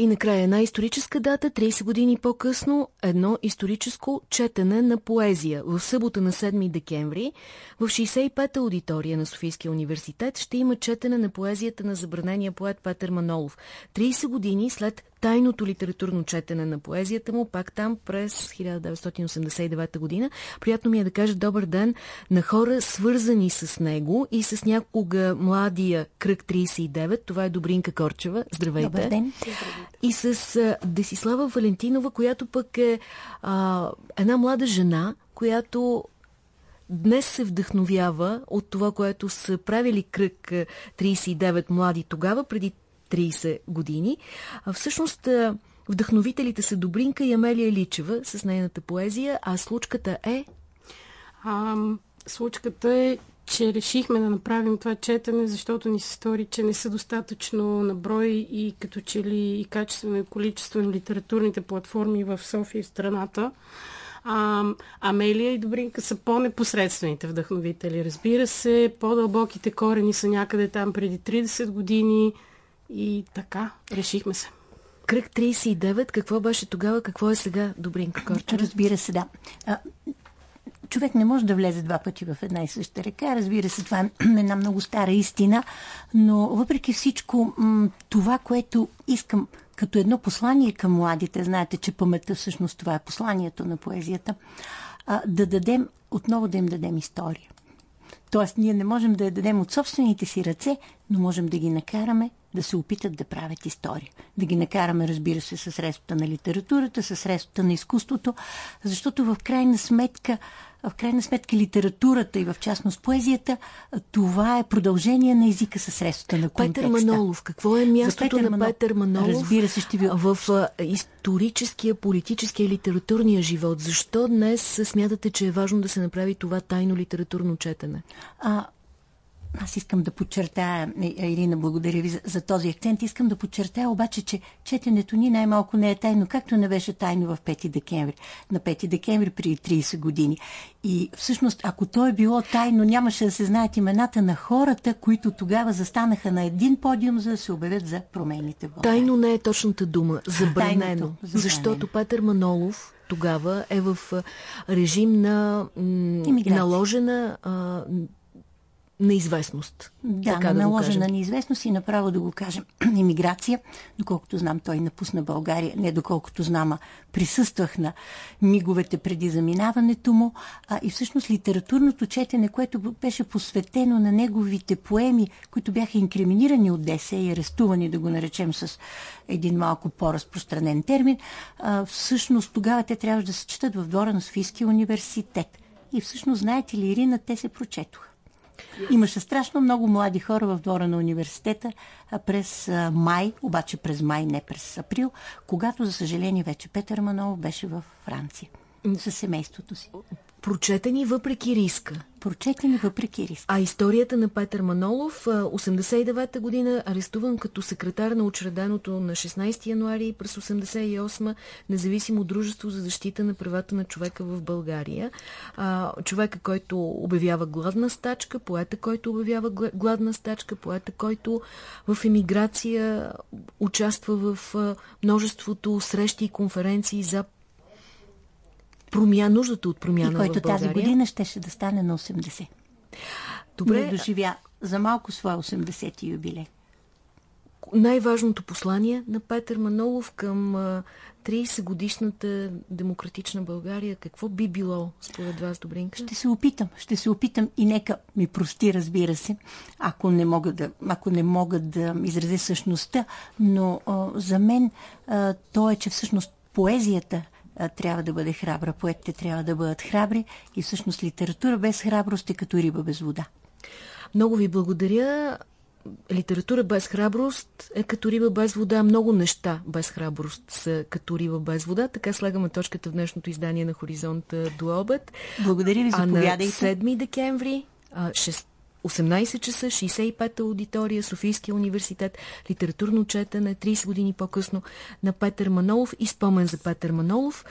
И накрая една историческа дата, 30 години по-късно, едно историческо четене на поезия. В събота на 7 декември в 65-та аудитория на Софийския университет ще има четене на поезията на забранения поет Петър Манолов. 30 години след тайното литературно четене на поезията му, пак там през 1989 година. Приятно ми е да кажа добър ден на хора свързани с него и с някога младия кръг 39. Това е Добринка Корчева. Здравейте. Добър ден. И с Десислава Валентинова, която пък е а, една млада жена, която днес се вдъхновява от това, което са правили кръг 39 млади тогава, преди 30 години. А, всъщност вдъхновителите са Добринка и Амелия Личева с нейната поезия, а случката е... А, случката е, че решихме да направим това четене, защото ни се стори, че не са достатъчно наброй и като че ли и качествено и количествено литературните платформи в София и страната. А, Амелия и Добринка са по-непосредствените вдъхновители. Разбира се, по-дълбоките корени са някъде там преди 30 години и така, решихме се. Кръг 39, какво беше тогава, какво е сега, Добринка Корчева? Разбира се, да. А, човек не може да влезе два пъти в една и съща река. Разбира се, това е една много стара истина, но въпреки всичко, това, което искам като едно послание към младите, знаете, че паметта всъщност това е посланието на поезията, да дадем, отново да им дадем история. Тоест, ние не можем да я дадем от собствените си ръце, но можем да ги накараме да се опитат да правят история. Да ги накараме, разбира се, със средствата на литературата, със средствата на изкуството, защото в крайна сметка в крайна сметка литературата и в частност поезията, това е продължение на езика със средствата на контекста. Петър Манолов. Какво е мястото Петър на Манол... Петър Манолов Разбира се, ще ви... в историческия, политическия, литературния живот? Защо днес смятате, че е важно да се направи това тайно литературно четене? А, аз искам да подчертая, Ирина, благодаря ви за, за този акцент. Искам да подчертая обаче, че четенето ни най-малко не е тайно, както не беше тайно в 5 декември. На 5 декември преди 30 години. И всъщност, ако то е било тайно, нямаше да се знаят имената на хората, които тогава застанаха на един подиум, за да се обявят за промените в Тайно не е точната дума. Забранено. Тайното, забранено. Защото Петър Манолов тогава е в режим на наложена а, неизвестност. Да, така да наложена да неизвестност и направо да го кажем иммиграция. Доколкото знам, той напусна България. Не доколкото знам, присъствах на миговете преди заминаването му. А, и всъщност литературното четене, което беше посветено на неговите поеми, които бяха инкриминирани от ДС и арестувани, да го наречем с един малко по-разпространен термин, а, всъщност тогава те трябваше да се четат в двора на Софийския университет. И всъщност, знаете ли, Ирина, те се прочетоха. Имаше страшно много млади хора в двора на университета през май, обаче през май, не през април, когато, за съжаление, вече Петър Манов беше в Франция със семейството си. Прочетени въпреки риска. Прочетени въпреки риска. А историята на Петър Манолов, 89-та година, арестуван като секретар на учреденото на 16 януари през 88 независимо дружество за защита на правата на човека в България. човека, който обявява гладна стачка, поета, който обявява гладна стачка, поета, който в емиграция участва в множеството срещи и конференции за промя, нуждата от промяна И който тази година щеше да стане на 80. Добре. Не доживя за малко своя 80-ти юбилей. Най-важното послание на Петър Манолов към 30-годишната демократична България, какво би било според вас, Добринка? Ще се опитам, ще се опитам и нека ми прости, разбира се, ако не мога да, ако не мога да изразя същността, но а, за мен а, то е, че всъщност поезията – трябва да бъде храбра, поетите трябва да бъдат храбри и всъщност литература без храброст е като риба без вода. Много ви благодаря. Литература без храброст е като риба без вода. Много неща без храброст са като риба без вода. Така слагаме точката в днешното издание на Хоризонта до обед. Благодаря ви, заповядайте. А на 7 декември, 6 18 часа, 65-та аудитория, Софийския университет, литературно четене, 30 години по-късно на Петър Манолов и спомен за Петър Манолов.